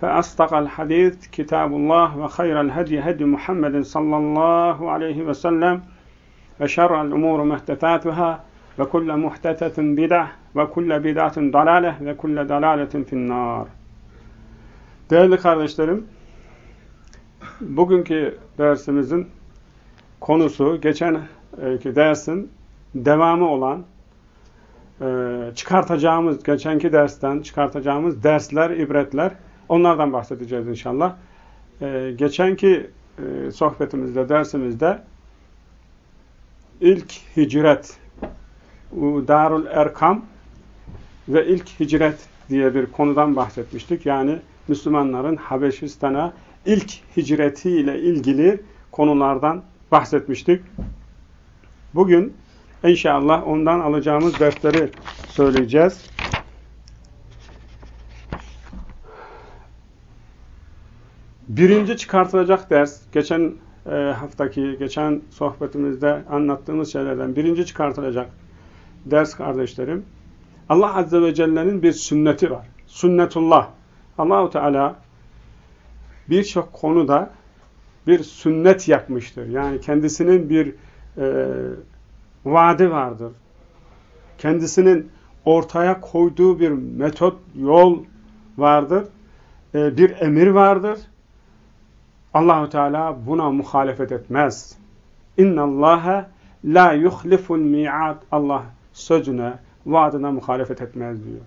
فأصدق الحديث كتاب الله وخير الهدي هدي محمد صلى الله عليه وسلم وشر الأمور محدثاتها وكل محدثة بدعة وكل بدعة ضلالة وكل ضلالة في النار Değerli kardeşlerim, bugünkü dersimizin konusu geçenki dersin devamı olan çıkartacağımız, geçenki dersten çıkartacağımız dersler, ibretler Onlardan bahsedeceğiz inşallah. Ee, geçenki e, sohbetimizde, dersimizde ilk hicret, Darul Erkam ve ilk hicret diye bir konudan bahsetmiştik. Yani Müslümanların Habeşistan'a ilk hicretiyle ilgili konulardan bahsetmiştik. Bugün inşallah ondan alacağımız dersleri söyleyeceğiz. Birinci çıkartılacak ders, geçen e, haftaki, geçen sohbetimizde anlattığımız şeylerden birinci çıkartılacak ders kardeşlerim. Allah Azze ve Celle'nin bir sünneti var. Sünnetullah. Allahu Teala birçok konuda bir sünnet yapmıştır. Yani kendisinin bir e, vaadi vardır. Kendisinin ortaya koyduğu bir metot, yol vardır. E, bir emir vardır Allahu Teala buna muhalefet etmez. İnna Allaha la yuhliful mi'ad. Allah sözüne, vaadine muhalefet etmez diyor.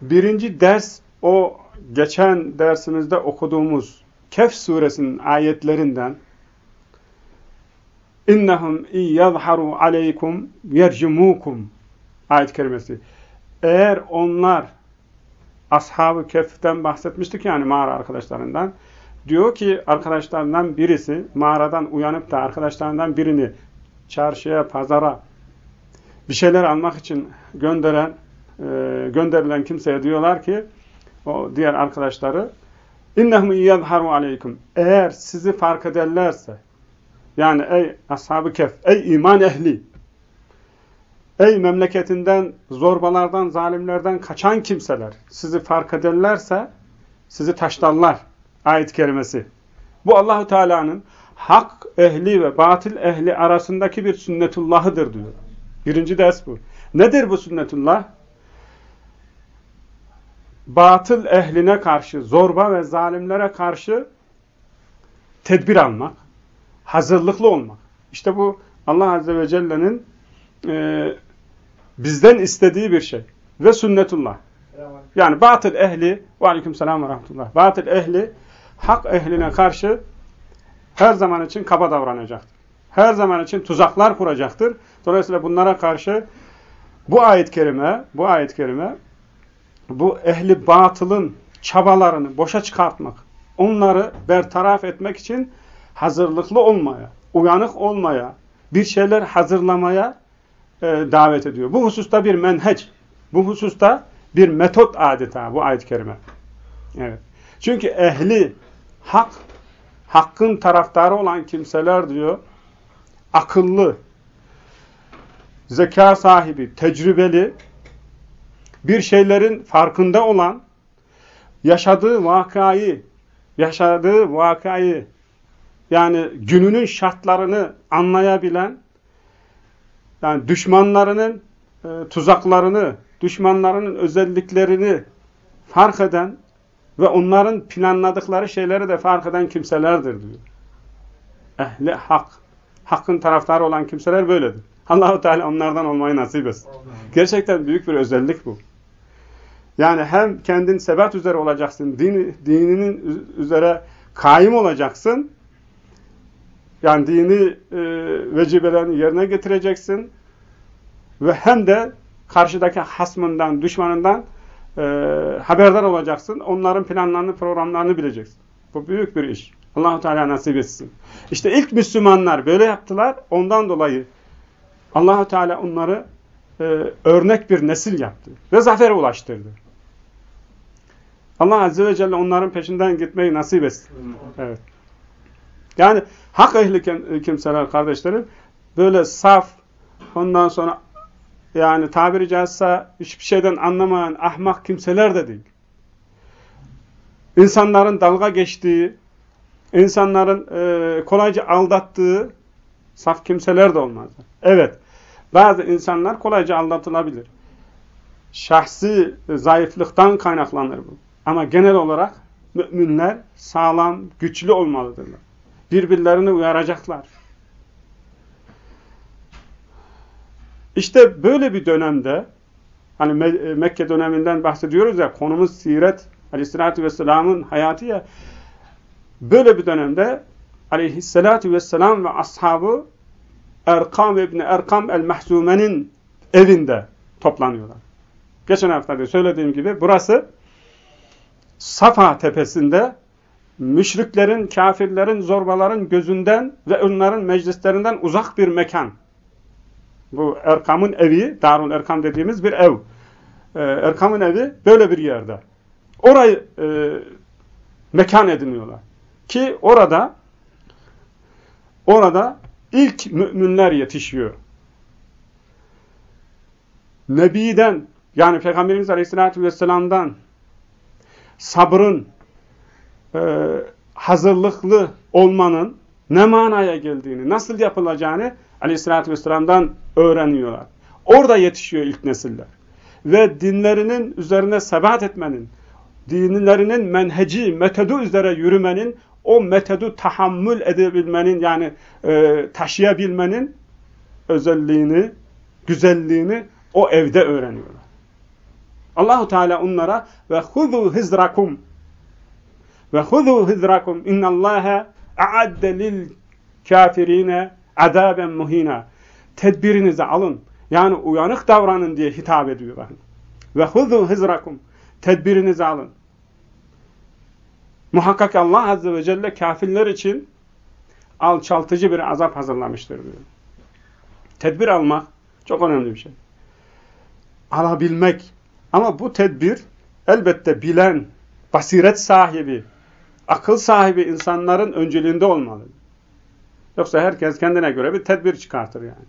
Birinci ders o geçen dersimizde okuduğumuz Kehf suresinin ayetlerinden İnnehum iyyazharu aleykum yercumukum ayet kerimesi. Eğer onlar Ashab-ı Kehf'ten bahsetmiştik yani mağara arkadaşlarından. Diyor ki arkadaşlarından birisi mağaradan uyanıp da arkadaşlarından birini çarşıya, pazara bir şeyler almak için gönderen e, gönderilen kimseye diyorlar ki o diğer arkadaşları innehum yezharu aleykum. Eğer sizi fark ederlerse yani ey ashab-ı kef ey iman ehli ey memleketinden zorbalardan zalimlerden kaçan kimseler sizi fark ederlerse sizi taşlarlar ayet kerimesi. Bu Allahu Teala'nın hak ehli ve batil ehli arasındaki bir sünnetullahıdır diyor. Birinci ders bu. Nedir bu sünnetullah? Batıl ehline karşı, zorba ve zalimlere karşı tedbir almak, hazırlıklı olmak. İşte bu Allah Azze ve Celle'nin e, bizden istediği bir şey. Ve sünnetullah. Yani batıl ehli, ve aleyküm selam ve rahmetullah. Batıl ehli hak ehline karşı her zaman için kaba davranacaktır. Her zaman için tuzaklar kuracaktır. Dolayısıyla bunlara karşı bu ayet-i kerime, bu ayet-i kerime bu ehli batılın çabalarını boşa çıkartmak, onları bertaraf etmek için hazırlıklı olmaya, uyanık olmaya, bir şeyler hazırlamaya e, davet ediyor. Bu hususta bir menheç, bu hususta bir metot adeta bu ayet-i kerime. Evet. Çünkü ehli hak, hakkın taraftarı olan kimseler diyor, akıllı, zeka sahibi, tecrübeli, bir şeylerin farkında olan, yaşadığı vakayı, yaşadığı vakayı, yani gününün şartlarını anlayabilen, yani düşmanlarının e, tuzaklarını, düşmanlarının özelliklerini fark eden ve onların planladıkları şeyleri de fark eden kimselerdir diyor. ehli hak. Hakkın taraftarı olan kimseler böyledir. Allahu Teala onlardan olmayı nasip etsin. Gerçekten büyük bir özellik bu. Yani hem kendin sebat üzere olacaksın, din, dininin üzere kaim olacaksın. Yani dini e, vecibelerini yerine getireceksin. Ve hem de karşıdaki hasmından, düşmanından e, haberdar olacaksın. Onların planlarını, programlarını bileceksin. Bu büyük bir iş. Allahu Teala nasip etsin. İşte ilk Müslümanlar böyle yaptılar. Ondan dolayı Allahu Teala onları e, örnek bir nesil yaptı ve zafere ulaştırdı. Allah Azze ve Celle onların peşinden gitmeyi nasip etsin. Evet. Yani hak ehli kimseler kardeşlerim böyle saf ondan sonra yani tabiri caizse hiçbir şeyden anlamayan ahmak kimseler de değil. İnsanların dalga geçtiği, insanların e, kolayca aldattığı saf kimseler de olmaz. Evet, bazı insanlar kolayca aldatılabilir. Şahsi zayıflıktan kaynaklanır bu. Ama genel olarak müminler sağlam, güçlü olmalıdırlar. Birbirlerini uyaracaklar. İşte böyle bir dönemde, hani Mekke döneminden bahsediyoruz ya, konumuz siret, aleyhissalatü vesselamın hayatı ya, böyle bir dönemde aleyhissalatü vesselam ve ashabı Erkam İbni Erkam el-Mahzume'nin evinde toplanıyorlar. Geçen hafta da söylediğim gibi burası Safa tepesinde müşriklerin, kafirlerin, zorbaların gözünden ve onların meclislerinden uzak bir mekan. Bu Erkam'ın evi, Darul Erkam dediğimiz bir ev. Ee, Erkam'ın evi böyle bir yerde. Orayı e, mekan ediniyorlar. Ki orada orada ilk müminler yetişiyor. Nebi'den yani Peygamberimiz Aleyhisselatü Vesselam'dan sabrın e, hazırlıklı olmanın ne manaya geldiğini, nasıl yapılacağını Aleyhisselatü Vesselam'dan öğreniyorlar. Orada yetişiyor ilk nesiller. Ve dinlerinin üzerine sebat etmenin, dinlerinin menheci, metodu üzere yürümenin, o metodu tahammül edebilmenin yani e, taşıyabilmenin özelliğini, güzelliğini o evde öğreniyorlar. Allahu Teala onlara ve huzu hizrakum ve huzu hizrakum innallaha a'adde lil kafirine azaben muhina. Tedbirinizi alın. Yani uyanık davranın diye hitap ediyor. Ve huzu hizrakum. Tedbirinizi alın. Muhakkak Allah Azze ve Celle kafirler için alçaltıcı bir azap hazırlamıştır diyor. Tedbir almak çok önemli bir şey. Alabilmek. Ama bu tedbir elbette bilen, basiret sahibi, akıl sahibi insanların önceliğinde olmalı. Yoksa herkes kendine göre bir tedbir çıkartır yani.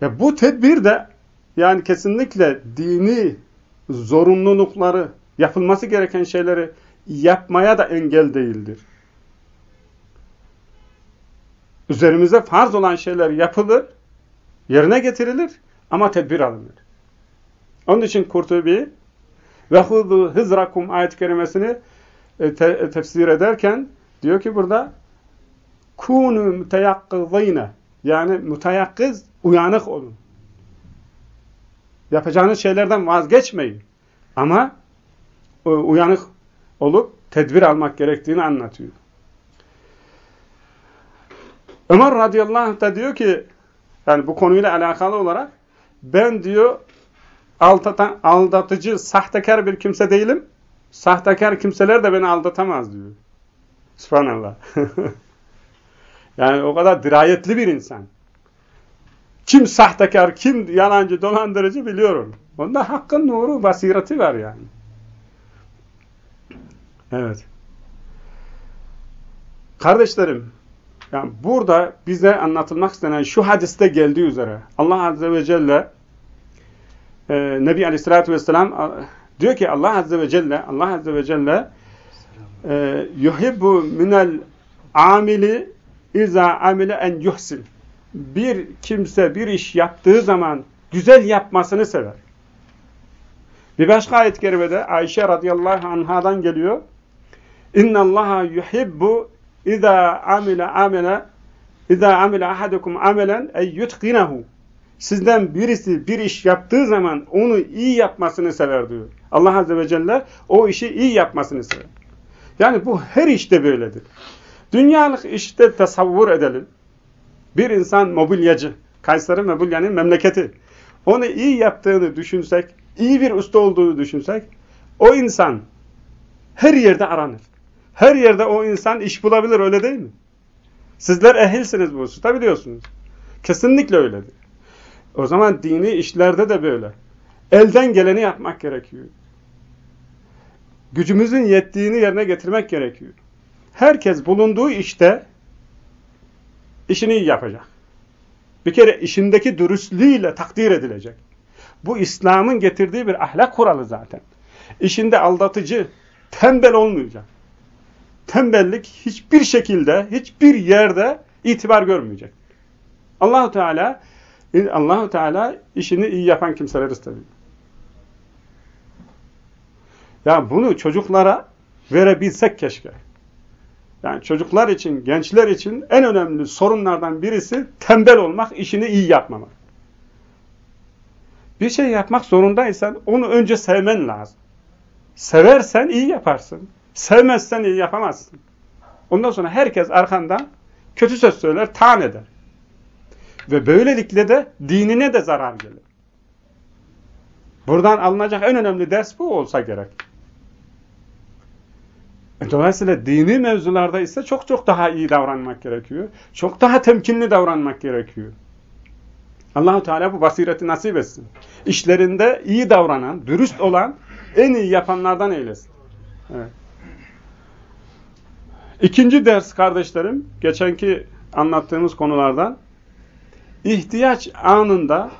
Ya bu tedbir de yani kesinlikle dini zorunlulukları, yapılması gereken şeyleri yapmaya da engel değildir. Üzerimize farz olan şeyler yapılır, yerine getirilir ama tedbir alınır. Onun için Kurtubi ve huzu hızrakum ayet-i kerimesini e, te e, tefsir ederken diyor ki burada kunu müteyakkızîne yani müteyakkız uyanık olun. Yapacağınız şeylerden vazgeçmeyin. Ama uyanık olup tedbir almak gerektiğini anlatıyor. Ömer radıyallahu anh da diyor ki yani bu konuyla alakalı olarak ben diyor aldatan, aldatıcı, sahtekar bir kimse değilim. Sahtekar kimseler de beni aldatamaz diyor. Subhanallah. yani o kadar dirayetli bir insan. Kim sahtekar, kim yalancı, dolandırıcı biliyorum. Onda hakkın nuru, basireti var yani. Evet. Kardeşlerim, yani burada bize anlatılmak istenen şu hadiste geldiği üzere Allah Azze ve Celle e, Nebi Aleyhisselatü Vesselam diyor ki Allah Azze ve Celle Allah Azze ve Celle e, yuhibbu minel amili iza amile en yuhsin bir kimse bir iş yaptığı zaman güzel yapmasını sever. Bir başka ayet-i kerimede Ayşe radıyallahu anhadan geliyor. İnna Allaha yuhibbu İza amile amele İza amile ahadukum amelen ey yutqinahu Sizden birisi bir iş yaptığı zaman onu iyi yapmasını sever diyor. Allah Azze ve Celle o işi iyi yapmasını sever. Yani bu her işte böyledir. Dünyalık işte tasavvur edelim. Bir insan mobilyacı. Kayseri mobilyanın memleketi. Onu iyi yaptığını düşünsek, iyi bir usta olduğunu düşünsek, o insan her yerde aranır. Her yerde o insan iş bulabilir öyle değil mi? Sizler ehilsiniz bu hususta biliyorsunuz. Kesinlikle öyledir. O zaman dini işlerde de böyle. Elden geleni yapmak gerekiyor. Gücümüzün yettiğini yerine getirmek gerekiyor. Herkes bulunduğu işte işini iyi yapacak. Bir kere işindeki dürüstlüğüyle takdir edilecek. Bu İslam'ın getirdiği bir ahlak kuralı zaten. İşinde aldatıcı, tembel olmayacak. Tembellik hiçbir şekilde, hiçbir yerde itibar görmeyecek. Allahu Teala Allahu Teala işini iyi yapan kimseleri istiyor. Ya bunu çocuklara verebilsek keşke. Yani çocuklar için, gençler için en önemli sorunlardan birisi tembel olmak, işini iyi yapmamak. Bir şey yapmak zorundaysan onu önce sevmen lazım. Seversen iyi yaparsın. Sevmezsen iyi yapamazsın. Ondan sonra herkes arkandan kötü söz söyler, taan eder. Ve böylelikle de dinine de zarar gelir. Buradan alınacak en önemli ders bu olsa gerek. Dolayısıyla dini mevzularda ise çok çok daha iyi davranmak gerekiyor. Çok daha temkinli davranmak gerekiyor. Allahu Teala bu basireti nasip etsin. İşlerinde iyi davranan, dürüst olan, en iyi yapanlardan eylesin. Evet. İkinci ders kardeşlerim, geçenki anlattığımız konulardan ihtiyaç anında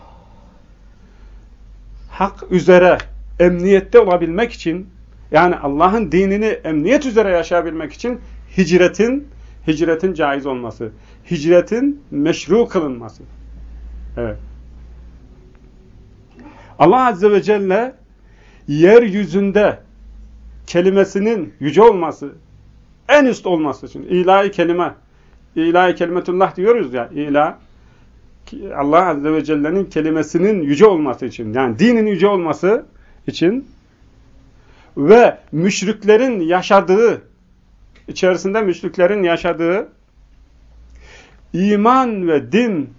hak üzere emniyette olabilmek için yani Allah'ın dinini emniyet üzere yaşayabilmek için hicretin hicretin caiz olması, hicretin meşru kılınması. Evet. Allah Azze ve Celle yeryüzünde kelimesinin yüce olması, en üst olması için ilahi kelime, ilahi kelimetullah diyoruz ya, ilah Allah Azze ve Celle'nin kelimesinin yüce olması için, yani dinin yüce olması için ve müşriklerin yaşadığı, içerisinde müşriklerin yaşadığı iman ve din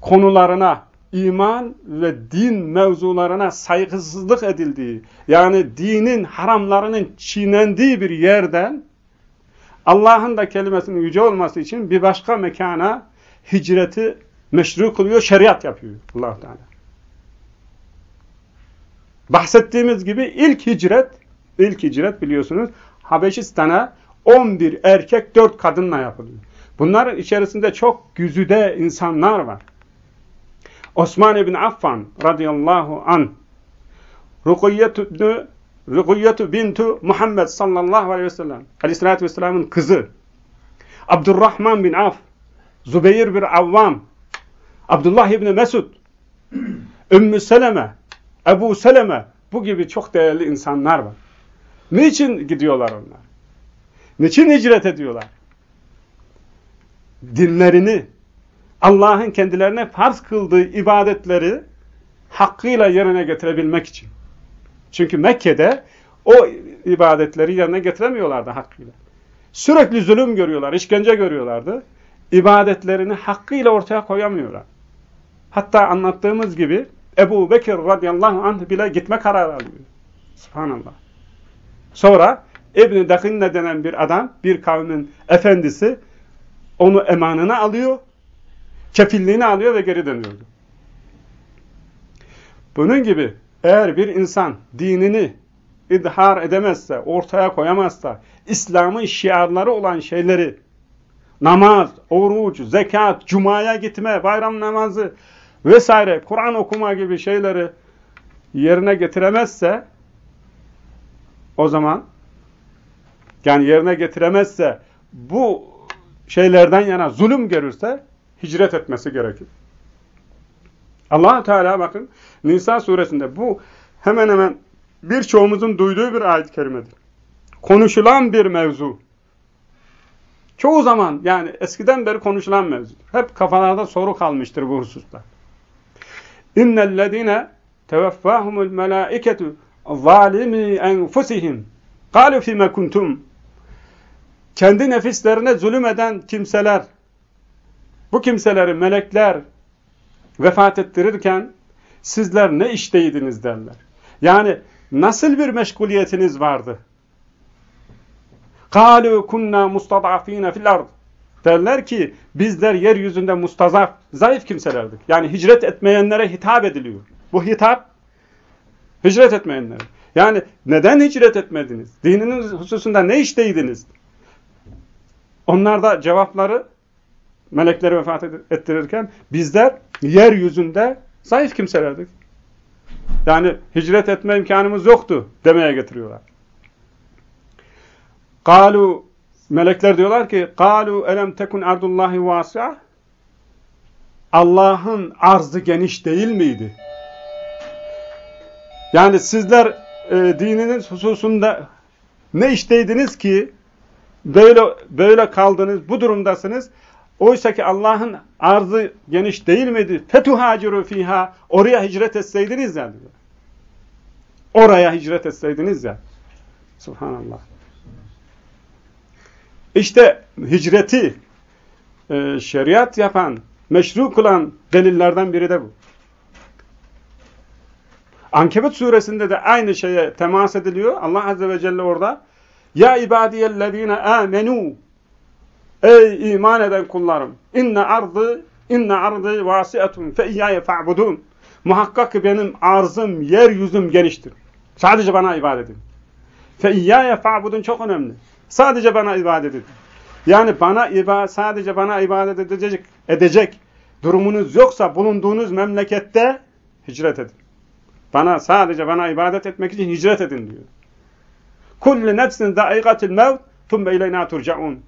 konularına, iman ve din mevzularına saygısızlık edildiği, yani dinin haramlarının çiğnendiği bir yerden Allah'ın da kelimesinin yüce olması için bir başka mekana hicreti meşru kılıyor, şeriat yapıyor allah Teala. Bahsettiğimiz gibi ilk hicret, ilk hicret biliyorsunuz Habeşistan'a 11 erkek 4 kadınla yapılıyor. Bunların içerisinde çok güzüde insanlar var. Osman ibn Affan radıyallahu an Rukiyyetü Rukiyyetü bintu Muhammed sallallahu aleyhi ve sellem aleyhissalatü vesselamın kızı Abdurrahman bin Af Zübeyir bir Avvam Abdullah ibn Mesud Ümmü Seleme Ebu Seleme bu gibi çok değerli insanlar var. Niçin gidiyorlar onlar? Niçin hicret ediyorlar? Dinlerini, Allah'ın kendilerine farz kıldığı ibadetleri hakkıyla yerine getirebilmek için. Çünkü Mekke'de o ibadetleri yerine getiremiyorlardı hakkıyla. Sürekli zulüm görüyorlar, işkence görüyorlardı. İbadetlerini hakkıyla ortaya koyamıyorlar. Hatta anlattığımız gibi Ebu Bekir radıyallahu anh bile gitme kararı alıyor. Subhanallah. Sonra İbn-i Dakinne denen bir adam, bir kavmin efendisi onu emanına alıyor, kefilliğini alıyor ve geri dönüyordu. Bunun gibi eğer bir insan dinini idhar edemezse, ortaya koyamazsa, İslam'ın şiarları olan şeyleri, namaz, oruç, zekat, cumaya gitme, bayram namazı, vesaire Kur'an okuma gibi şeyleri yerine getiremezse o zaman yani yerine getiremezse bu şeylerden yana zulüm görürse hicret etmesi gerekir. allah Teala bakın Nisa suresinde bu hemen hemen birçoğumuzun duyduğu bir ayet-i kerimedir. Konuşulan bir mevzu. Çoğu zaman yani eskiden beri konuşulan mevzu. Hep kafalarda soru kalmıştır bu hususta. İnnellezine tevaffahumul melaiketu zalimi enfusihim kalu fime kuntum kendi nefislerine zulüm eden kimseler bu kimseleri melekler vefat ettirirken sizler ne işteydiniz derler. Yani nasıl bir meşguliyetiniz vardı? قَالُوا كُنَّا مُسْتَضْعَف۪ينَ fil الْاَرْضِ Derler ki bizler yeryüzünde mustazaf, zayıf kimselerdik. Yani hicret etmeyenlere hitap ediliyor. Bu hitap hicret etmeyenlere. Yani neden hicret etmediniz? Dininin hususunda ne işteydiniz? Onlar da cevapları melekleri vefat ettirirken bizler yeryüzünde zayıf kimselerdik. Yani hicret etme imkanımız yoktu demeye getiriyorlar. Kalu melekler diyorlar ki kalu elem tekun ardullahi vasi'a Allah'ın arzı geniş değil miydi? Yani sizler e, dininin hususunda ne işteydiniz ki böyle böyle kaldınız, bu durumdasınız. Oysa ki Allah'ın arzı geniş değil miydi? Fetuhaciru fiha. Oraya hicret etseydiniz ya. Oraya hicret etseydiniz ya. Subhanallah. İşte hicreti e, şeriat yapan, meşru kılan delillerden biri de bu. Ankebut suresinde de aynı şeye temas ediliyor. Allah Azze ve Celle orada Ya ibadiyellezine amenu Ey iman eden kullarım inne ardı inne ardı vasiatun fe iyyaye fa'budun Muhakkak ki benim arzım, yeryüzüm geniştir. Sadece bana ibadet edin. Fe iyyâye fa'budun çok önemli. Sadece bana ibadet edin. Yani bana iba sadece bana ibadet edecek, edecek durumunuz yoksa bulunduğunuz memlekette hicret edin. Bana sadece bana ibadet etmek için hicret edin diyor. Kullu nefsin daikatil mevt thumme ileyna turcaun.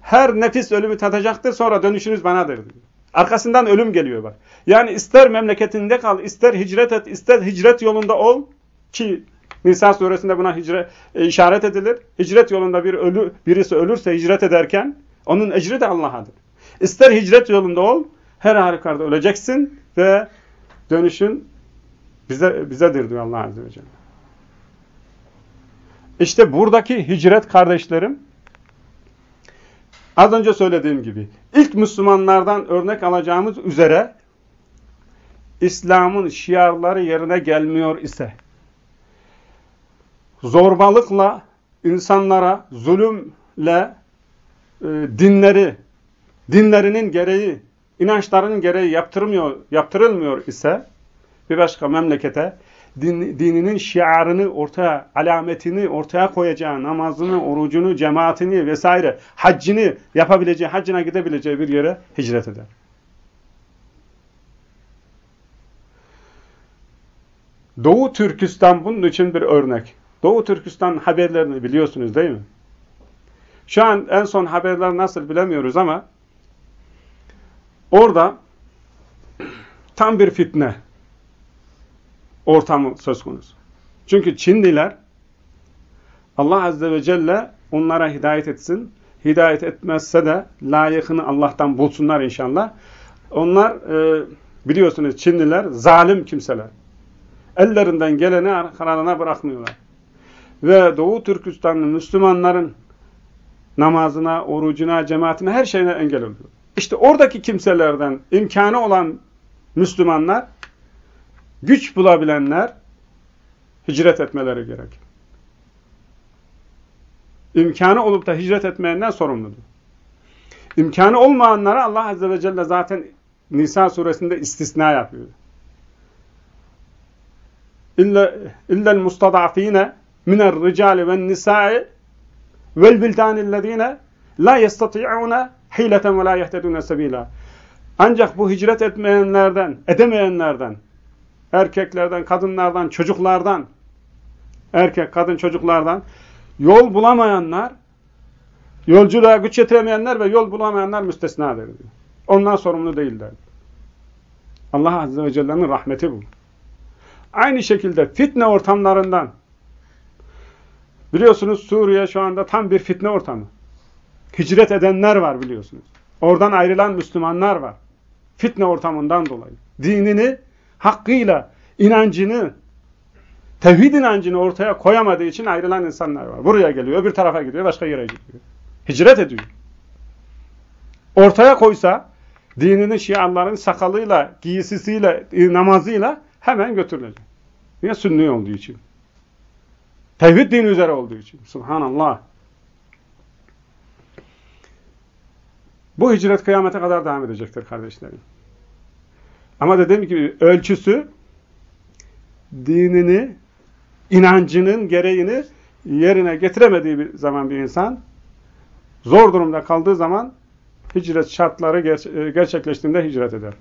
Her nefis ölümü tadacaktır sonra dönüşünüz banadır diyor. Arkasından ölüm geliyor bak. Yani ister memleketinde kal, ister hicret et, ister hicret yolunda ol ki Nisa suresinde buna hicret, e, işaret edilir. Hicret yolunda bir ölü, birisi ölürse hicret ederken onun ecri de Allah'adır. İster hicret yolunda ol, her halükarda öleceksin ve dönüşün bize bizedir diyor Allah Azze ve Celle. İşte buradaki hicret kardeşlerim az önce söylediğim gibi ilk Müslümanlardan örnek alacağımız üzere İslam'ın şiarları yerine gelmiyor ise zorbalıkla insanlara zulümle e, dinleri dinlerinin gereği inançlarının gereği yaptırmıyor, yaptırılmıyor ise bir başka memlekete din, dininin şiarını ortaya, alametini ortaya koyacağı, namazını, orucunu, cemaatini vesaire, haccını yapabileceği, haccına gidebileceği bir yere hicret eder. Doğu Türkistan bunun için bir örnek. Doğu Türkistan haberlerini biliyorsunuz değil mi? Şu an en son haberler nasıl bilemiyoruz ama orada tam bir fitne ortamı söz konusu. Çünkü Çinliler Allah Azze ve Celle onlara hidayet etsin. Hidayet etmezse de layıkını Allah'tan bulsunlar inşallah. Onlar e, biliyorsunuz Çinliler zalim kimseler. Ellerinden geleni arkalarına bırakmıyorlar. Ve Doğu Türkistanlı Müslümanların namazına, orucuna, cemaatine, her şeyine engel oluyor. İşte oradaki kimselerden imkanı olan Müslümanlar güç bulabilenler hicret etmeleri gerek. İmkanı olup da hicret etmeyenden sorumludur. İmkanı olmayanlara Allah Azze ve Celle zaten Nisa suresinde istisna yapıyor. İlla illel mustadafine minel ricali ven nisai vel bildanillezine la yestati'une hileten ve la yehtedune sebila. Ancak bu hicret etmeyenlerden, edemeyenlerden erkeklerden, kadınlardan, çocuklardan, erkek, kadın, çocuklardan yol bulamayanlar, yolculuğa güç yetiremeyenler ve yol bulamayanlar müstesnadır diyor. Onlar sorumlu değiller. Allah Azze ve Celle'nin rahmeti bu. Aynı şekilde fitne ortamlarından biliyorsunuz Suriye şu anda tam bir fitne ortamı. hicret edenler var biliyorsunuz. Oradan ayrılan Müslümanlar var. Fitne ortamından dolayı. Dinini hakkıyla, inancını, tevhid inancını ortaya koyamadığı için ayrılan insanlar var. Buraya geliyor, bir tarafa gidiyor, başka yere gidiyor. Hicret ediyor. Ortaya koysa, dinini şiaların sakalıyla, giysisiyle, namazıyla hemen götürülecek. Niye? Sünni olduğu için. Tevhid dini üzere olduğu için. Subhanallah. Bu hicret kıyamete kadar devam edecektir kardeşlerim. Ama dediğim gibi ölçüsü dinini, inancının gereğini yerine getiremediği bir zaman bir insan zor durumda kaldığı zaman hicret şartları ger gerçekleştiğinde hicret eder.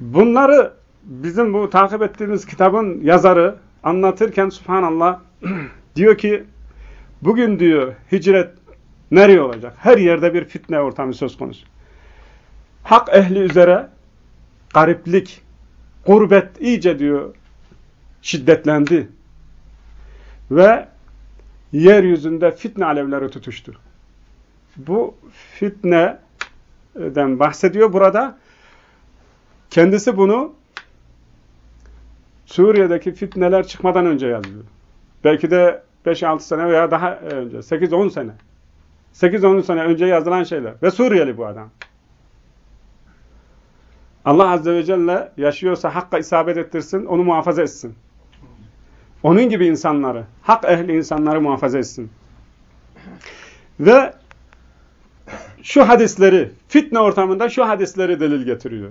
Bunları bizim bu takip ettiğimiz kitabın yazarı anlatırken subhanallah diyor ki bugün diyor hicret nereye olacak? Her yerde bir fitne ortamı söz konusu. Hak ehli üzere gariplik, gurbet iyice diyor şiddetlendi. Ve yeryüzünde fitne alevleri tutuştu. Bu fitneden bahsediyor burada. Kendisi bunu Suriye'deki fitneler çıkmadan önce yazıyor. Belki de 5-6 sene veya daha önce, 8-10 sene. 8-10 sene önce yazılan şeyler. Ve Suriyeli bu adam. Allah Azze ve Celle yaşıyorsa hakka isabet ettirsin, onu muhafaza etsin. Onun gibi insanları, hak ehli insanları muhafaza etsin. Ve şu hadisleri, fitne ortamında şu hadisleri delil getiriyor.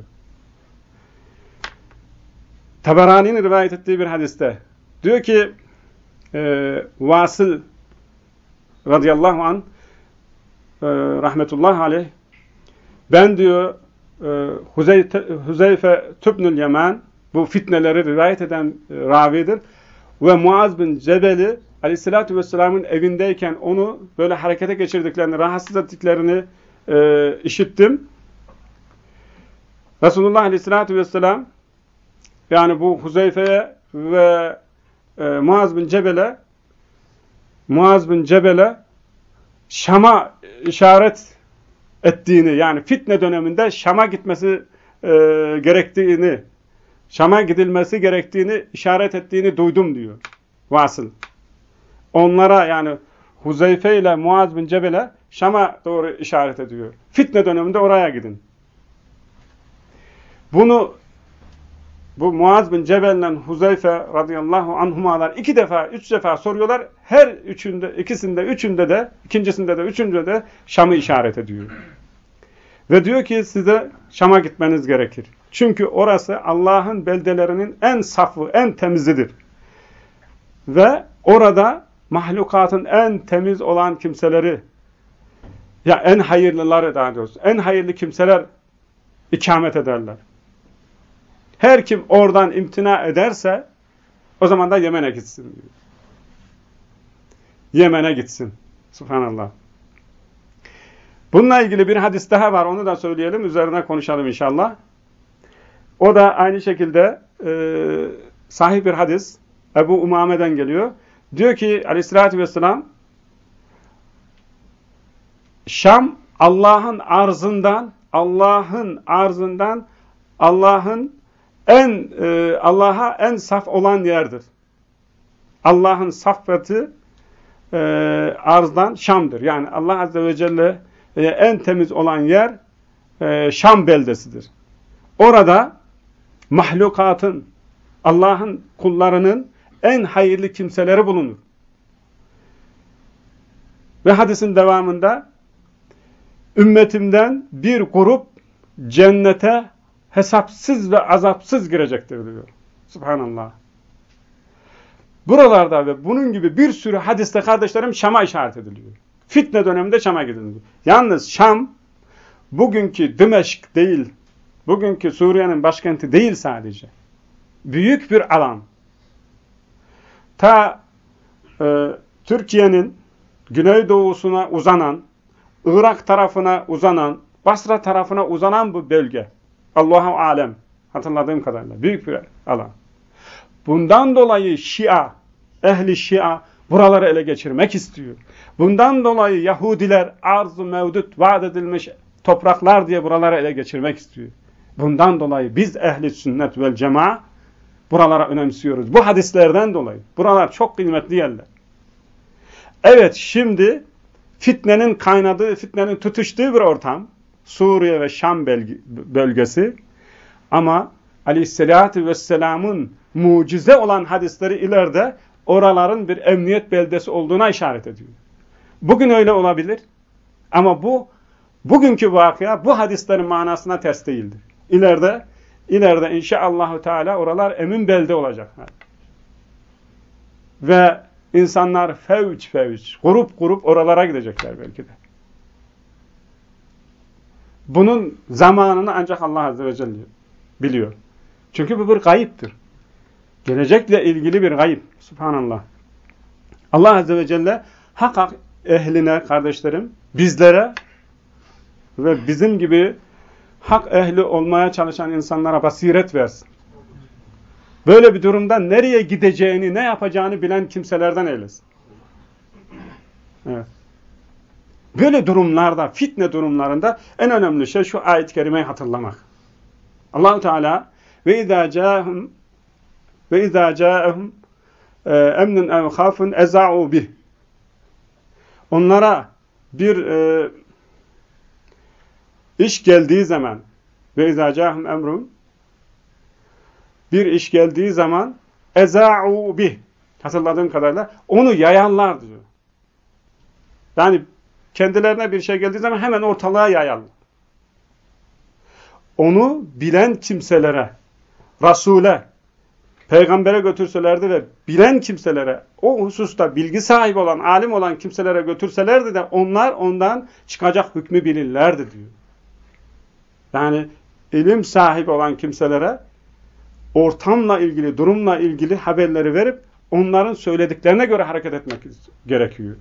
Taberani'nin rivayet ettiği bir hadiste diyor ki e, Vasıl radıyallahu an e, rahmetullahi aleyh ben diyor e, Huzeyfe, Huzeyfe Tübnül Yemen bu fitneleri rivayet eden e, ravidir ve Muaz bin Cebel'i aleyhissalatü vesselamın evindeyken onu böyle harekete geçirdiklerini, rahatsız ettiklerini e, işittim. Resulullah aleyhissalatü vesselam yani bu Huzeyfe'ye ve e, Muaz bin Cebel'e Muaz bin Cebel'e Şam'a işaret ettiğini yani fitne döneminde Şam'a gitmesi e, gerektiğini Şam'a gidilmesi gerektiğini işaret ettiğini duydum diyor Vasıl. Onlara yani Huzeyfe ile Muaz bin Cebel'e Şam'a doğru işaret ediyor. Fitne döneminde oraya gidin. Bunu bu Muaz bin Cebel'le Huzeyfe radıyallahu anhumalar iki defa, üç defa soruyorlar. Her üçünde, ikisinde, üçünde de, ikincisinde de, üçüncüde de Şam'ı işaret ediyor. Ve diyor ki size Şam'a gitmeniz gerekir. Çünkü orası Allah'ın beldelerinin en safı, en temizidir. Ve orada mahlukatın en temiz olan kimseleri, ya en hayırlıları daha doğrusu, en hayırlı kimseler ikamet ederler. Her kim oradan imtina ederse o zaman da Yemen'e gitsin diyor. Yemen'e gitsin. Subhanallah. Bununla ilgili bir hadis daha var. Onu da söyleyelim. Üzerine konuşalım inşallah. O da aynı şekilde e, sahih bir hadis. Ebu Umame'den geliyor. Diyor ki aleyhissalatü vesselam Şam Allah'ın arzından Allah'ın arzından Allah'ın en e, Allah'a en saf olan yerdir. Allah'ın saffeti e, arzdan Şam'dır. Yani Allah Azze ve Celle e, en temiz olan yer e, Şam beldesidir. Orada mahlukatın, Allah'ın kullarının en hayırlı kimseleri bulunur. Ve hadisin devamında ümmetimden bir grup cennete hesapsız ve azapsız girecektir diyor. Subhanallah. Buralarda ve bunun gibi bir sürü hadiste kardeşlerim Şam'a işaret ediliyor. Fitne döneminde Şam'a gidildi. Yalnız Şam bugünkü Dimeşk değil, bugünkü Suriye'nin başkenti değil sadece. Büyük bir alan. Ta e, Türkiye'nin güneydoğusuna uzanan, Irak tarafına uzanan, Basra tarafına uzanan bu bölge. Allahu alem. Hatırladığım kadarıyla. Büyük bir alan. Bundan dolayı Şia, ehli Şia Buraları ele geçirmek istiyor. Bundan dolayı Yahudiler arz-ı mevdut vaat edilmiş topraklar diye buraları ele geçirmek istiyor. Bundan dolayı biz ehli sünnet vel cema buralara önemsiyoruz. Bu hadislerden dolayı. Buralar çok kıymetli yerler. Evet şimdi fitnenin kaynadığı, fitnenin tutuştuğu bir ortam. Suriye ve Şam bölgesi. Ama aleyhissalatü vesselamın mucize olan hadisleri ileride oraların bir emniyet beldesi olduğuna işaret ediyor. Bugün öyle olabilir. Ama bu bugünkü vakıya bu hadislerin manasına ters değildir. İleride ileride inşallah Teala oralar emin belde olacaklar. Ve insanlar fevç fevç, grup grup oralara gidecekler belki de. Bunun zamanını ancak Allah Azze ve Celle biliyor. Çünkü bu bir kayıptır. Gelecekle ilgili bir gayip. Subhanallah. Allah Azze ve Celle hak hak ehline kardeşlerim, bizlere ve bizim gibi hak ehli olmaya çalışan insanlara basiret versin. Böyle bir durumda nereye gideceğini, ne yapacağını bilen kimselerden eylesin. Evet. Böyle durumlarda, fitne durumlarında en önemli şey şu ayet-i kerimeyi hatırlamak. Allahu Teala ve izâ câhum ve izâ câehum e, emnun ev khafun eza'u bih. Onlara bir e, iş geldiği zaman ve izâ câhum emrun bir iş geldiği zaman eza'u bih hatırladığım kadarıyla onu yayanlar diyor. Yani kendilerine bir şey geldiği zaman hemen ortalığa yayarlar. Onu bilen kimselere, Resul'e, peygambere götürselerdi ve bilen kimselere, o hususta bilgi sahibi olan, alim olan kimselere götürselerdi de onlar ondan çıkacak hükmü bilirlerdi diyor. Yani ilim sahibi olan kimselere ortamla ilgili, durumla ilgili haberleri verip onların söylediklerine göre hareket etmek gerekiyor.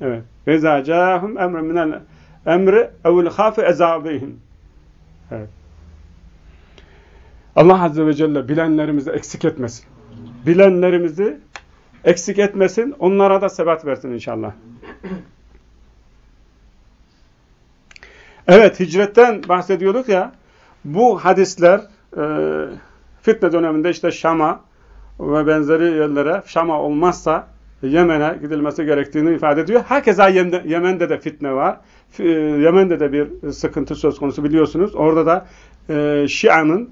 Evet. Ve zâ câhum emre minel emri evul khâfi ezâbihim. Evet. Allah Azze ve Celle bilenlerimizi eksik etmesin. Bilenlerimizi eksik etmesin. Onlara da sebat versin inşallah. Evet, hicretten bahsediyorduk ya. Bu hadisler e, fitne döneminde işte Şam'a ve benzeri yerlere Şam'a olmazsa Yemen'e gidilmesi gerektiğini ifade ediyor. Herkese Yemen'de de fitne var. E, Yemen'de de bir sıkıntı söz konusu biliyorsunuz. Orada da e, Şia'nın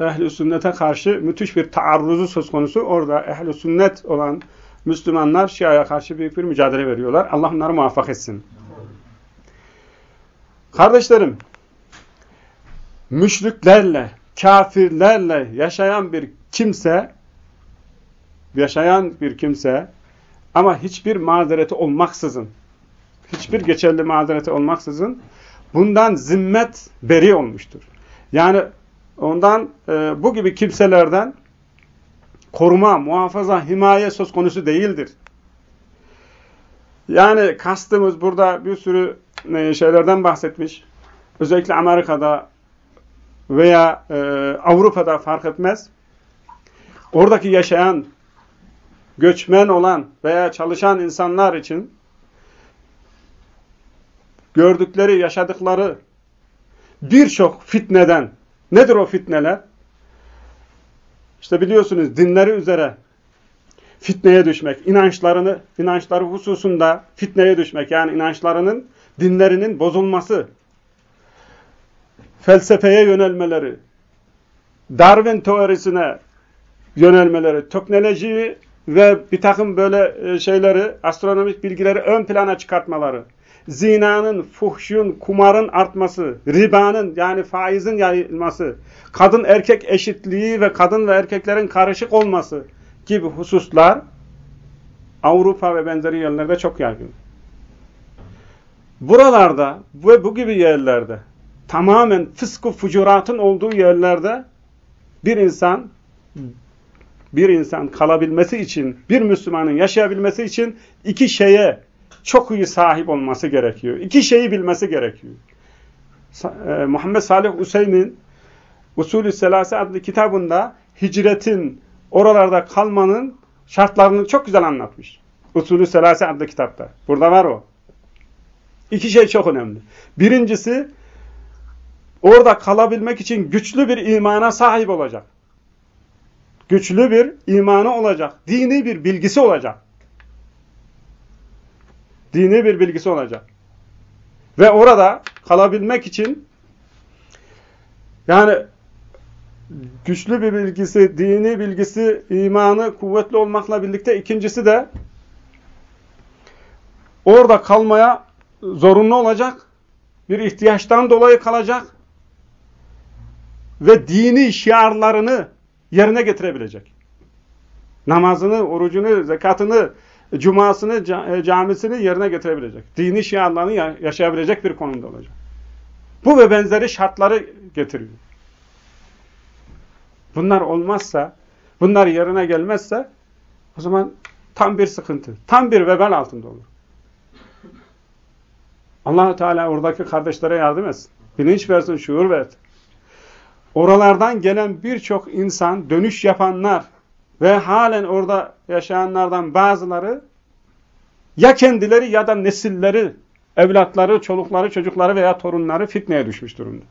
ehl sünnete karşı müthiş bir taarruzu söz konusu. Orada ehl sünnet olan Müslümanlar Şia'ya karşı büyük bir mücadele veriyorlar. Allah onları muvaffak etsin. Kardeşlerim, müşriklerle, kafirlerle yaşayan bir kimse, yaşayan bir kimse ama hiçbir mazereti olmaksızın, hiçbir geçerli mazereti olmaksızın bundan zimmet beri olmuştur. Yani ondan e, bu gibi kimselerden koruma, muhafaza, himaye söz konusu değildir. Yani kastımız burada bir sürü e, şeylerden bahsetmiş. Özellikle Amerika'da veya e, Avrupa'da fark etmez. Oradaki yaşayan, göçmen olan veya çalışan insanlar için gördükleri, yaşadıkları birçok fitneden, nedir o fitneler? İşte biliyorsunuz dinleri üzere fitneye düşmek, inançlarını, inançları hususunda fitneye düşmek, yani inançlarının, dinlerinin bozulması, felsefeye yönelmeleri, Darwin teorisine yönelmeleri, teknolojiyi ve bir takım böyle e, şeyleri, astronomik bilgileri ön plana çıkartmaları, zinanın, fuhşun, kumarın artması, ribanın yani faizin yayılması, kadın erkek eşitliği ve kadın ve erkeklerin karışık olması gibi hususlar Avrupa ve benzeri yerlerde çok yaygın. Buralarda ve bu gibi yerlerde tamamen fıskı fucuratın olduğu yerlerde bir insan bir insan kalabilmesi için, bir Müslümanın yaşayabilmesi için iki şeye çok iyi sahip olması gerekiyor. İki şeyi bilmesi gerekiyor. E, Muhammed Salih Useymin Usulü Selase adlı kitabında hicretin oralarda kalmanın şartlarını çok güzel anlatmış. Usulü Selase adlı kitapta. Burada var o. İki şey çok önemli. Birincisi orada kalabilmek için güçlü bir imana sahip olacak. Güçlü bir imanı olacak. Dini bir bilgisi olacak. Dini bir bilgisi olacak. Ve orada kalabilmek için yani güçlü bir bilgisi, dini bilgisi, imanı kuvvetli olmakla birlikte ikincisi de orada kalmaya zorunlu olacak. Bir ihtiyaçtan dolayı kalacak. Ve dini şiarlarını yerine getirebilecek. Namazını, orucunu, zekatını, cumasını, e, camisini yerine getirebilecek. Dini şiarlarını yaşayabilecek bir konumda olacak. Bu ve benzeri şartları getiriyor. Bunlar olmazsa, bunlar yerine gelmezse o zaman tam bir sıkıntı, tam bir vebal altında olur. allah Teala oradaki kardeşlere yardım etsin. Bilinç versin, şuur versin. Oralardan gelen birçok insan, dönüş yapanlar ve halen orada yaşayanlardan bazıları ya kendileri ya da nesilleri, evlatları, çolukları, çocukları veya torunları fitneye düşmüş durumda.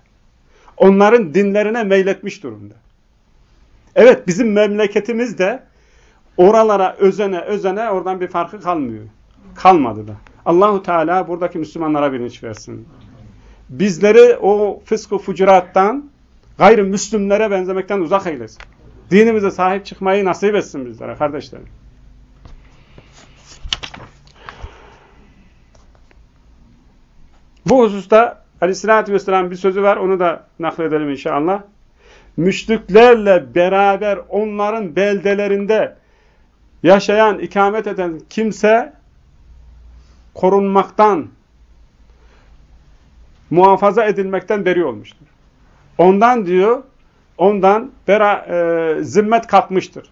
Onların dinlerine meyletmiş durumda. Evet bizim memleketimiz de oralara özene özene oradan bir farkı kalmıyor. Kalmadı da. Allahu Teala buradaki Müslümanlara bilinç versin. Bizleri o fıskı fucurattan gayrimüslimlere benzemekten uzak eylesin. Dinimize sahip çıkmayı nasip etsin bizlere kardeşlerim. Bu hususta Aleyhisselatü Vesselam bir sözü var. Onu da nakledelim inşallah müşriklerle beraber onların beldelerinde yaşayan, ikamet eden kimse korunmaktan, muhafaza edilmekten beri olmuştur. Ondan diyor, ondan bera, e, zimmet kalkmıştır.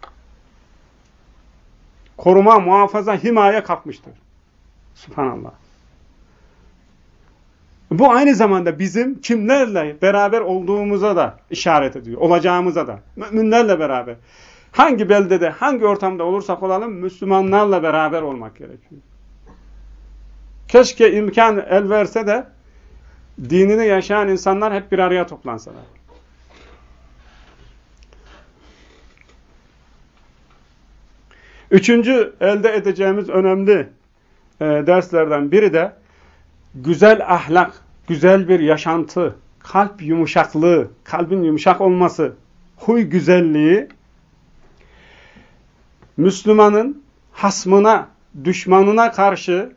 Koruma, muhafaza, himaye kalkmıştır. Subhanallah. Bu aynı zamanda bizim kimlerle beraber olduğumuza da işaret ediyor. Olacağımıza da. Müminlerle beraber. Hangi beldede, hangi ortamda olursak olalım Müslümanlarla beraber olmak gerekiyor. Keşke imkan el verse de dinini yaşayan insanlar hep bir araya toplansalar. Üçüncü elde edeceğimiz önemli e, derslerden biri de güzel ahlak, güzel bir yaşantı, kalp yumuşaklığı, kalbin yumuşak olması, huy güzelliği, Müslümanın hasmına, düşmanına karşı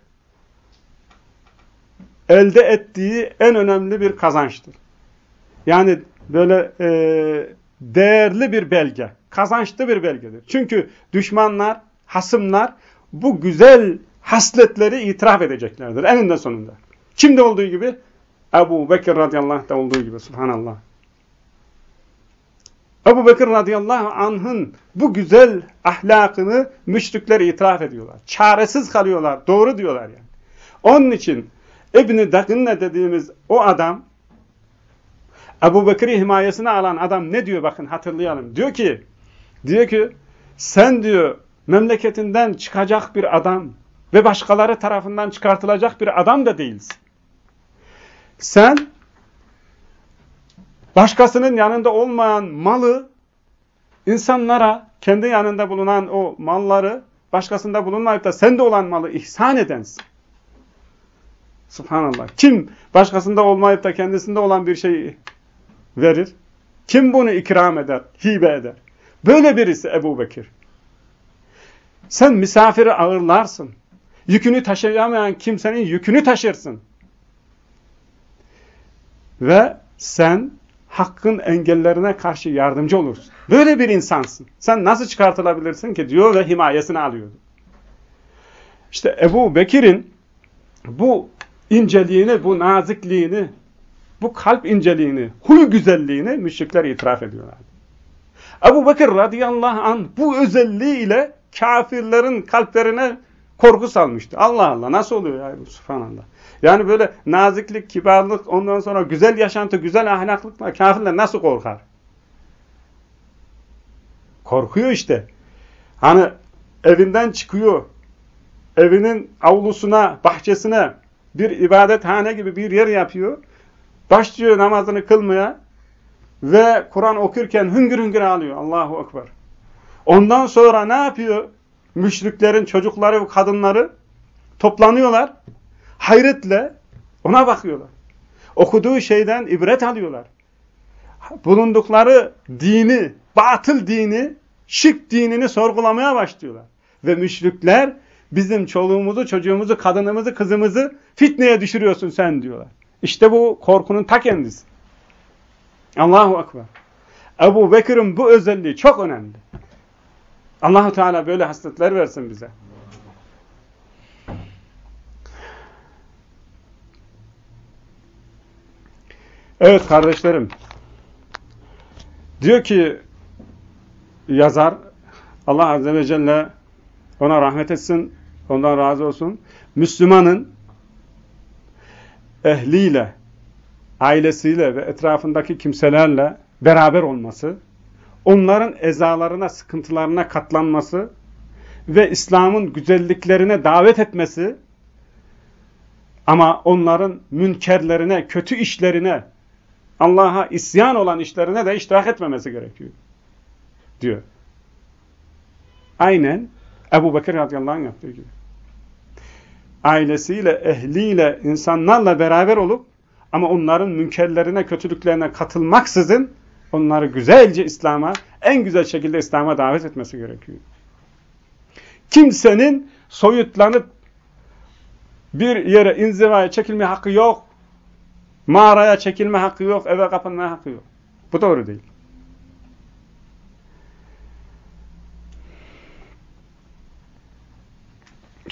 elde ettiği en önemli bir kazançtır. Yani böyle e, değerli bir belge, kazançlı bir belgedir. Çünkü düşmanlar, hasımlar bu güzel hasletleri itiraf edeceklerdir eninde sonunda. Kimde olduğu gibi? Ebu Bekir radıyallahu anh'da olduğu gibi subhanallah. Ebu Bekir radıyallahu anh'ın bu güzel ahlakını müşrikler itiraf ediyorlar. Çaresiz kalıyorlar. Doğru diyorlar yani. Onun için İbn-i Dakinne dediğimiz o adam Ebu Bekir'i himayesine alan adam ne diyor bakın hatırlayalım. Diyor ki diyor ki sen diyor memleketinden çıkacak bir adam ve başkaları tarafından çıkartılacak bir adam da değilsin. Sen başkasının yanında olmayan malı insanlara kendi yanında bulunan o malları başkasında bulunmayıp da sende olan malı ihsan edensin. Subhanallah. Kim başkasında olmayıp da kendisinde olan bir şeyi verir? Kim bunu ikram eder, hibe eder? Böyle birisi Ebu Bekir. Sen misafiri ağırlarsın. Yükünü taşıyamayan kimsenin yükünü taşırsın. Ve sen hakkın engellerine karşı yardımcı olursun. Böyle bir insansın. Sen nasıl çıkartılabilirsin ki diyor ve himayesini alıyordu. İşte Ebu Bekir'in bu inceliğini, bu nazikliğini, bu kalp inceliğini, huy güzelliğini müşrikler itiraf ediyorlar. Ebu Bekir radıyallahu an bu özelliğiyle kafirlerin kalplerine korku salmıştı. Allah Allah nasıl oluyor ya bu subhanallah. Yani böyle naziklik, kibarlık, ondan sonra güzel yaşantı, güzel ahlaklıkla kafirler nasıl korkar? Korkuyor işte. Hani evinden çıkıyor. Evinin avlusuna, bahçesine bir ibadethane gibi bir yer yapıyor. Başlıyor namazını kılmaya ve Kur'an okurken hüngür hüngür ağlıyor. Allahu Ekber. Ondan sonra ne yapıyor? Müşriklerin çocukları ve kadınları toplanıyorlar. Hayretle ona bakıyorlar. Okuduğu şeyden ibret alıyorlar. Bulundukları dini, batıl dini, şirk dinini sorgulamaya başlıyorlar. Ve müşrikler bizim çoluğumuzu, çocuğumuzu, kadınımızı, kızımızı fitneye düşürüyorsun sen diyorlar. İşte bu korkunun ta kendisi. Allahu Ekber. Ebu Bekir'in bu özelliği çok önemli. Allahu Teala böyle hasletler versin bize. Evet kardeşlerim. Diyor ki yazar Allah Azze ve Celle ona rahmet etsin, ondan razı olsun. Müslümanın ehliyle, ailesiyle ve etrafındaki kimselerle beraber olması, onların ezalarına, sıkıntılarına katlanması ve İslam'ın güzelliklerine davet etmesi ama onların münkerlerine, kötü işlerine, Allah'a isyan olan işlerine de iştirak etmemesi gerekiyor. Diyor. Aynen Ebu Bekir radıyallahu anh yaptığı gibi. Ailesiyle, ehliyle, insanlarla beraber olup ama onların münkerlerine, kötülüklerine katılmaksızın onları güzelce İslam'a, en güzel şekilde İslam'a davet etmesi gerekiyor. Kimsenin soyutlanıp bir yere inzivaya çekilme hakkı yok. Mağaraya çekilme hakkı yok, eve kapanma hakkı yok. Bu doğru değil.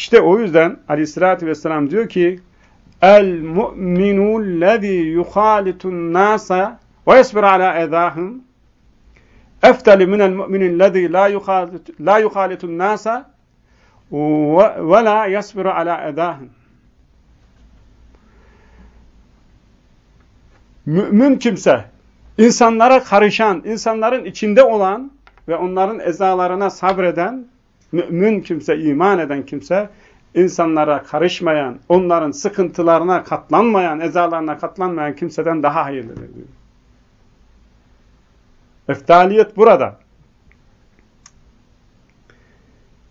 İşte o yüzden aleyhissalatü vesselam diyor ki el mu'minu lezî yuhalitun nâsa ve yesbir alâ edâhım efteli minel mu'minin lezî la yuhalitun nâsa ve la yesbir alâ edâhım Mümin kimse, insanlara karışan, insanların içinde olan ve onların ezalarına sabreden, mümin kimse, iman eden kimse, insanlara karışmayan, onların sıkıntılarına katlanmayan, ezalarına katlanmayan kimseden daha hayırlıdır diyor. Eftaliyet burada.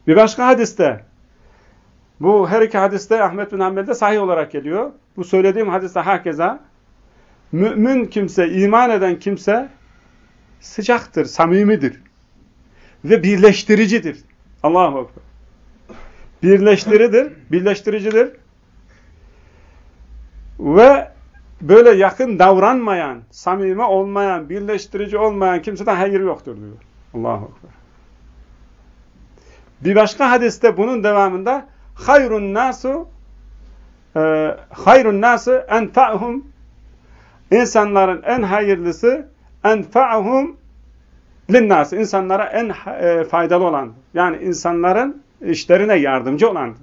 Bir başka hadiste, bu her iki hadiste Ahmet bin Hanbel'de sahih olarak geliyor. Bu söylediğim hadiste hakeza Mümin kimse, iman eden kimse sıcaktır, samimidir. Ve birleştiricidir. Allahu Ekber. Birleştiridir, birleştiricidir. Ve böyle yakın davranmayan, samimi olmayan, birleştirici olmayan kimseden hayır yoktur diyor. Allahu Ekber. Bir başka hadiste bunun devamında hayrun nasu e, hayrun nasu enfa'hum İnsanların en hayırlısı enfa'hum linnas. İnsanlara en e, faydalı olan. Yani insanların işlerine yardımcı olan.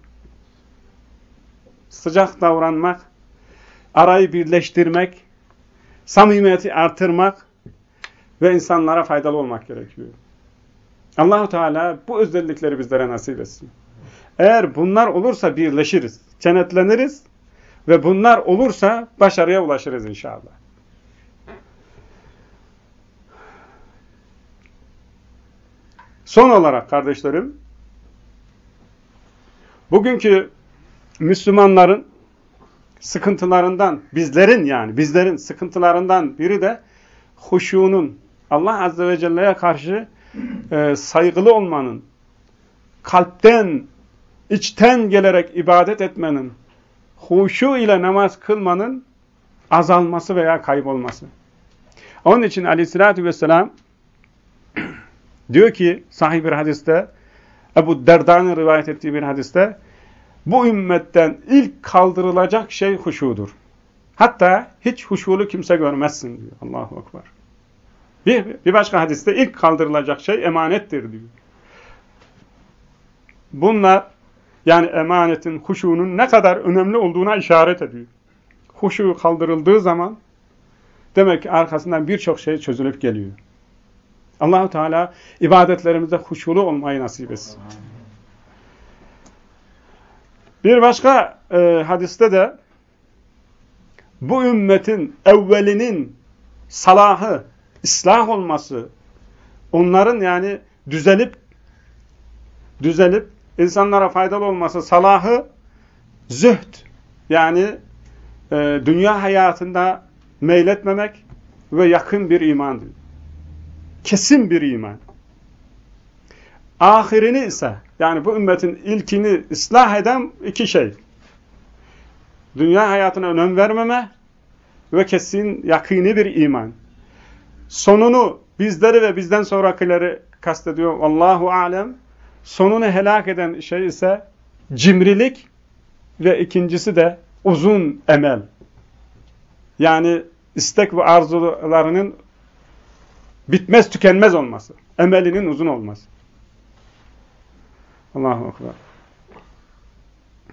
Sıcak davranmak, arayı birleştirmek, samimiyeti artırmak ve insanlara faydalı olmak gerekiyor. Allahu Teala bu özellikleri bizlere nasip etsin. Eğer bunlar olursa birleşiriz, cenetleniriz ve bunlar olursa başarıya ulaşırız inşallah. Son olarak kardeşlerim, bugünkü Müslümanların sıkıntılarından, bizlerin yani, bizlerin sıkıntılarından biri de huşunun, Allah Azze ve Celle'ye karşı e, saygılı olmanın, kalpten, içten gelerek ibadet etmenin, huşu ile namaz kılmanın azalması veya kaybolması. Onun için aleyhissalatü vesselam diyor ki sahih bir hadiste Ebu Derda'nın rivayet ettiği bir hadiste bu ümmetten ilk kaldırılacak şey huşudur. Hatta hiç huşulu kimse görmezsin diyor. Allahu Ekber. Bir, bir başka hadiste ilk kaldırılacak şey emanettir diyor. Bunlar yani emanetin, huşunun ne kadar önemli olduğuna işaret ediyor. Huşu kaldırıldığı zaman demek ki arkasından birçok şey çözülüp geliyor. Allahu Teala ibadetlerimizde huşulu olmayı nasip etsin. Bir başka e, hadiste de bu ümmetin evvelinin salahı, ıslah olması, onların yani düzelip düzelip insanlara faydalı olması salahı zühd yani e, dünya hayatında meyletmemek ve yakın bir imandır. Kesin bir iman. Ahirini ise yani bu ümmetin ilkini ıslah eden iki şey. Dünya hayatına önem vermeme ve kesin yakini bir iman. Sonunu bizleri ve bizden sonrakileri kastediyor. Allahu alem. Sonunu helak eden şey ise cimrilik ve ikincisi de uzun emel. Yani istek ve arzularının bitmez tükenmez olması. Emelinin uzun olması. Allahu Ekber.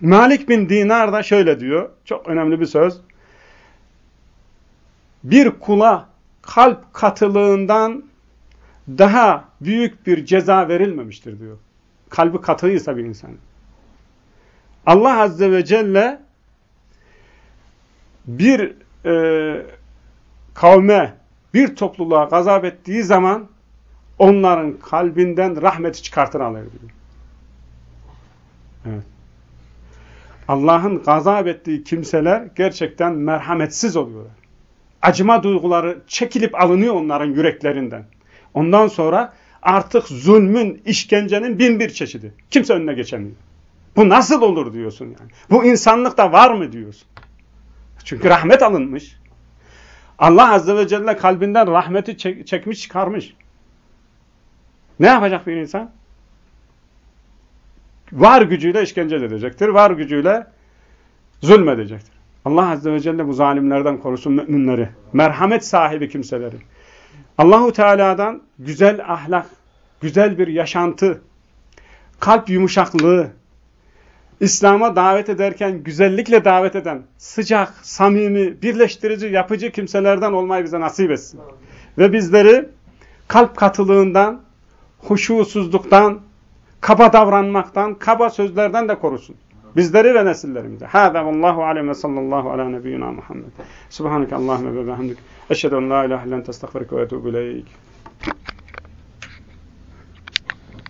Malik bin Dinar da şöyle diyor. Çok önemli bir söz. Bir kula kalp katılığından daha büyük bir ceza verilmemiştir diyor. Kalbi katıysa bir insan. Allah Azze ve Celle bir e, kavme, bir topluluğa gazap ettiği zaman onların kalbinden rahmeti çıkartır alır diyor. Evet. Allah'ın gazap ettiği kimseler gerçekten merhametsiz oluyorlar. Acıma duyguları çekilip alınıyor onların yüreklerinden. Ondan sonra artık zulmün, işkencenin bin bir çeşidi. Kimse önüne geçemiyor. Bu nasıl olur diyorsun yani. Bu insanlıkta var mı diyorsun. Çünkü rahmet alınmış. Allah Azze ve Celle kalbinden rahmeti çek çekmiş çıkarmış. Ne yapacak bir insan? Var gücüyle işkence edecektir. Var gücüyle zulmedecektir. Allah Azze ve Celle bu zalimlerden korusun müminleri. Merhamet sahibi kimseleri. Allahu Teala'dan güzel ahlak, güzel bir yaşantı, kalp yumuşaklığı, İslam'a davet ederken güzellikle davet eden, sıcak, samimi, birleştirici, yapıcı kimselerden olmayı bize nasip etsin. Ve bizleri kalp katılığından, huşusuzluktan, kaba davranmaktan, kaba sözlerden de korusun. Bizleri ve nesillerimizi. Hâzâ vallahu alem ve sallallahu ala nebiyyina Muhammed. Subhaneke Allahümme ve behemdik. Eşhedü en la ilahe illen testağfirke ve etûbü ileyk.